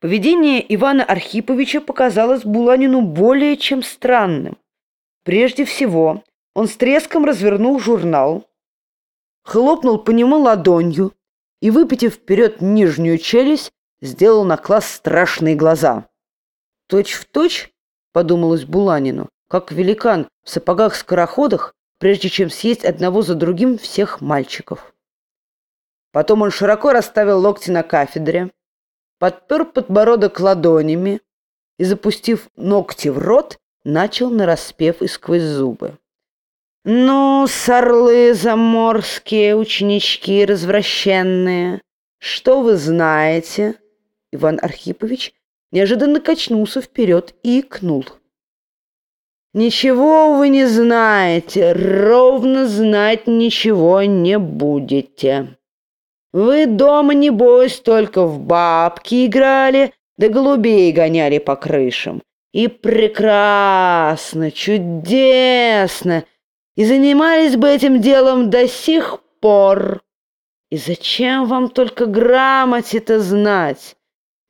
Поведение Ивана Архиповича показалось Буланину более чем странным. Прежде всего, он с треском развернул журнал, хлопнул по нему ладонью и, выпитив вперед нижнюю челюсть, сделал на класс страшные глаза. «Точь в точь», — подумалось Буланину, как великан в сапогах-скороходах, прежде чем съесть одного за другим всех мальчиков. Потом он широко расставил локти на кафедре, подпер подбородок ладонями и, запустив ногти в рот, начал нараспев и сквозь зубы. «Ну, сорлы заморские, ученички развращенные, что вы знаете?» Иван Архипович неожиданно качнулся вперед и икнул. «Ничего вы не знаете, ровно знать ничего не будете. Вы дома, небось, только в бабки играли, да голубей гоняли по крышам. И прекрасно, чудесно, и занимались бы этим делом до сих пор. И зачем вам только грамоте-то знать?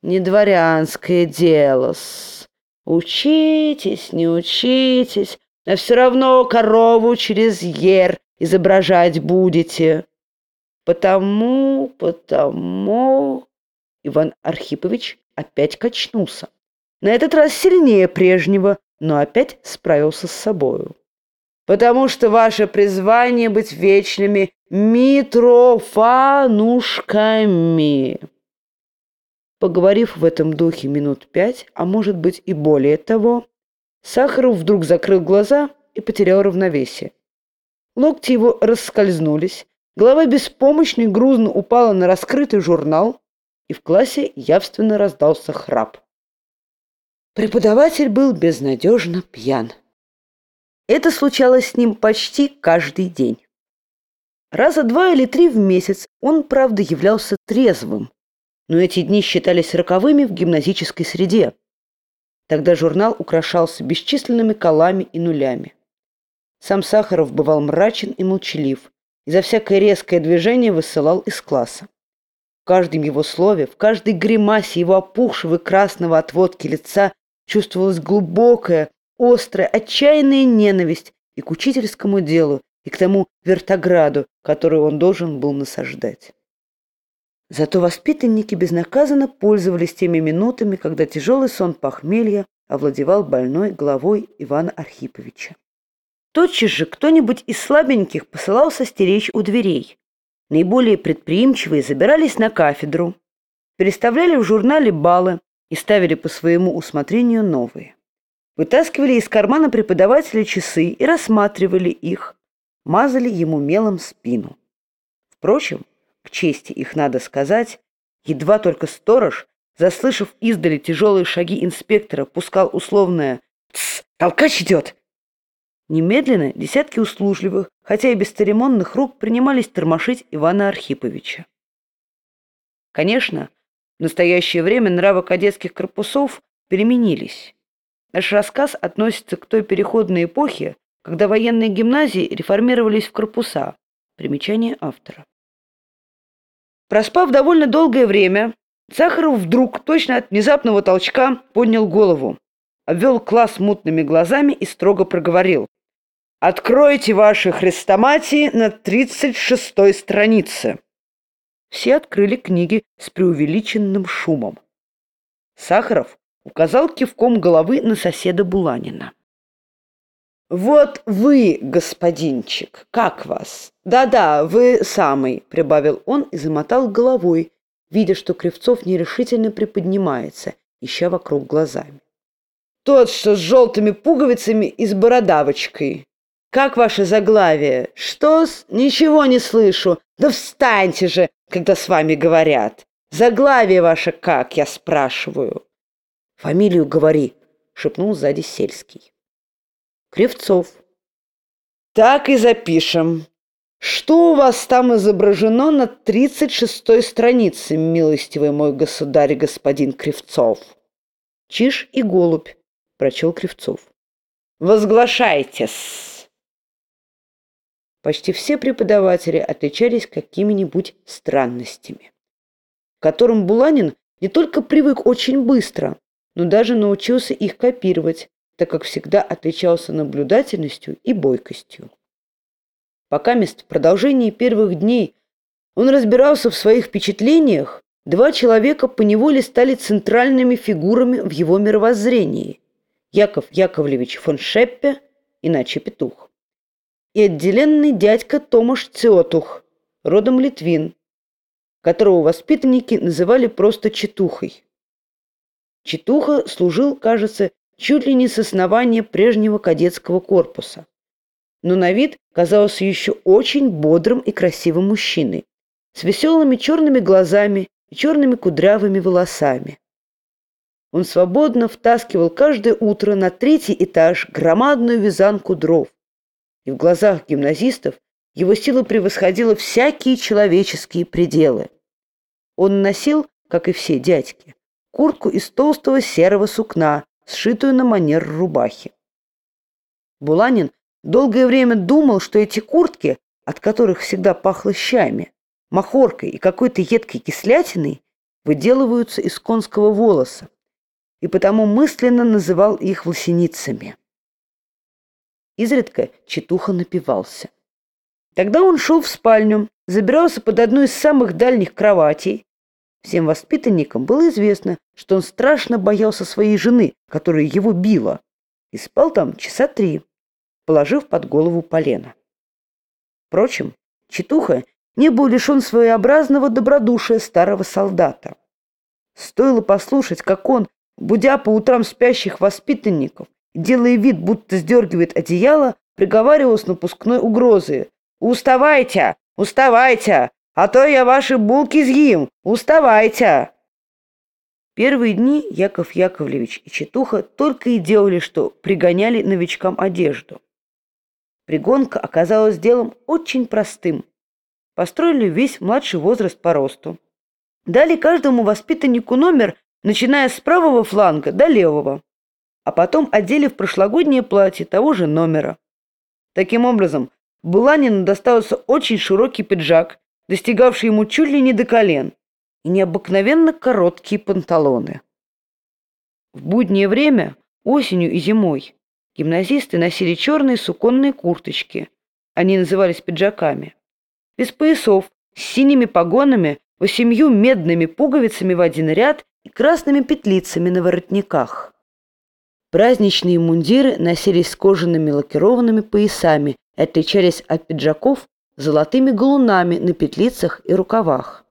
Не дворянское дело-с. Учитесь, не учитесь, а все равно корову через ер изображать будете. Потому, потому... Иван Архипович опять качнулся. На этот раз сильнее прежнего, но опять справился с собою. Потому что ваше призвание быть вечными митрофанушками. Поговорив в этом духе минут пять, а может быть и более того, Сахаров вдруг закрыл глаза и потерял равновесие. Локти его расскользнулись, Голова беспомощно и грузно упала на раскрытый журнал, и в классе явственно раздался храп. Преподаватель был безнадежно пьян. Это случалось с ним почти каждый день. Раза два или три в месяц он, правда, являлся трезвым, но эти дни считались роковыми в гимназической среде. Тогда журнал украшался бесчисленными колами и нулями. Сам Сахаров бывал мрачен и молчалив, и за всякое резкое движение высылал из класса. В каждом его слове, в каждой гримасе его опухшего и красного от водки лица чувствовалась глубокая, острая, отчаянная ненависть и к учительскому делу, и к тому вертограду, который он должен был насаждать. Зато воспитанники безнаказанно пользовались теми минутами, когда тяжелый сон похмелья овладевал больной головой Ивана Архиповича. Тотчас же кто-нибудь из слабеньких посылался стеречь у дверей. Наиболее предприимчивые забирались на кафедру, переставляли в журнале баллы и ставили по своему усмотрению новые. Вытаскивали из кармана преподавателя часы и рассматривали их, мазали ему мелом спину. Впрочем, к чести их надо сказать, едва только сторож, заслышав издали тяжелые шаги инспектора, пускал условное «Тсс, толкач идет!» Немедленно десятки услужливых, хотя и бесцеремонных рук принимались тормошить Ивана Архиповича. Конечно, в настоящее время нравы кадетских корпусов переменились. Наш рассказ относится к той переходной эпохе, когда военные гимназии реформировались в корпуса. Примечание автора. Проспав довольно долгое время, Сахаров вдруг, точно от внезапного толчка, поднял голову, обвел класс мутными глазами и строго проговорил. Откройте ваши хрестоматии на 36-й странице. Все открыли книги с преувеличенным шумом. Сахаров указал кивком головы на соседа Буланина. «Вот вы, господинчик, как вас?» «Да-да, вы самый», — прибавил он и замотал головой, видя, что Кривцов нерешительно приподнимается, ища вокруг глазами. «Тот, что с желтыми пуговицами и с бородавочкой. Как ваше заглавие? Что-с? Ничего не слышу. Да встаньте же, когда с вами говорят. Заглавие ваше как, я спрашиваю. Фамилию говори, шепнул сзади сельский. Кривцов. Так и запишем. Что у вас там изображено на тридцать шестой странице, милостивый мой государь господин Кривцов? Чиж и голубь, прочел Кривцов. Возглашайтесь. Почти все преподаватели отличались какими-нибудь странностями, к которым Буланин не только привык очень быстро, но даже научился их копировать, так как всегда отличался наблюдательностью и бойкостью. Пока мест в продолжении первых дней он разбирался в своих впечатлениях, два человека поневоле стали центральными фигурами в его мировоззрении – Яков Яковлевич фон Шеппе, иначе Петух, и отделенный дядька Томаш Циотух, родом Литвин, которого воспитанники называли просто Четухой. Четуха служил, кажется, чуть ли не с основания прежнего кадетского корпуса. Но на вид казался еще очень бодрым и красивым мужчиной, с веселыми черными глазами и черными кудрявыми волосами. Он свободно втаскивал каждое утро на третий этаж громадную вязанку дров, и в глазах гимназистов его сила превосходила всякие человеческие пределы. Он носил, как и все дядьки, куртку из толстого серого сукна, сшитую на манер рубахи. Буланин долгое время думал, что эти куртки, от которых всегда пахло щами, махоркой и какой-то едкой кислятиной, выделываются из конского волоса, и потому мысленно называл их власеницами. Изредка Четуха напивался. Тогда он шел в спальню, забирался под одну из самых дальних кроватей Всем воспитанникам было известно, что он страшно боялся своей жены, которая его била, и спал там часа три, положив под голову полено. Впрочем, Читуха не был лишен своеобразного добродушия старого солдата. Стоило послушать, как он, будя по утрам спящих воспитанников, делая вид, будто сдергивает одеяло, приговаривал с напускной угрозой. «Уставайте! Уставайте! а то я ваши булки съем. Уставайте!» Первые дни Яков Яковлевич и Четуха только и делали, что пригоняли новичкам одежду. Пригонка оказалась делом очень простым. Построили весь младший возраст по росту. Дали каждому воспитаннику номер, начиная с правого фланга до левого, а потом одели в прошлогоднее платье того же номера. Таким образом, Буланину достался очень широкий пиджак достигавший ему чуть ли не до колен, и необыкновенно короткие панталоны. В буднее время, осенью и зимой, гимназисты носили черные суконные курточки, они назывались пиджаками, без поясов, с синими погонами, восемью медными пуговицами в один ряд и красными петлицами на воротниках. Праздничные мундиры носились с кожаными лакированными поясами и отличались от пиджаков золотыми галунами на петлицах и рукавах.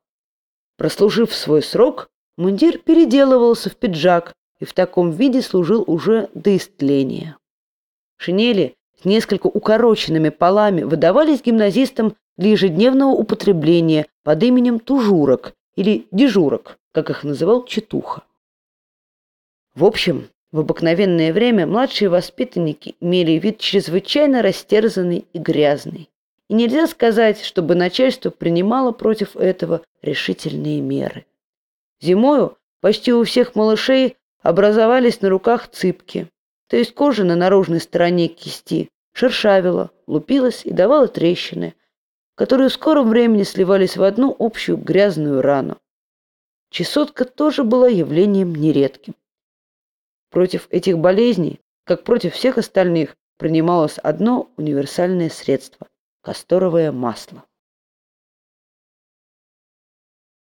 Прослужив свой срок, мундир переделывался в пиджак и в таком виде служил уже до истления. Шинели с несколько укороченными полами выдавались гимназистам для ежедневного употребления под именем тужурок или дежурок, как их называл Четуха. В общем, в обыкновенное время младшие воспитанники имели вид чрезвычайно растерзанный и грязный и нельзя сказать, чтобы начальство принимало против этого решительные меры. Зимою почти у всех малышей образовались на руках цыпки, то есть кожа на наружной стороне кисти шершавила, лупилась и давала трещины, которые в скором времени сливались в одну общую грязную рану. Чесотка тоже была явлением нередким. Против этих болезней, как против всех остальных, принималось одно универсальное средство касторовое масло.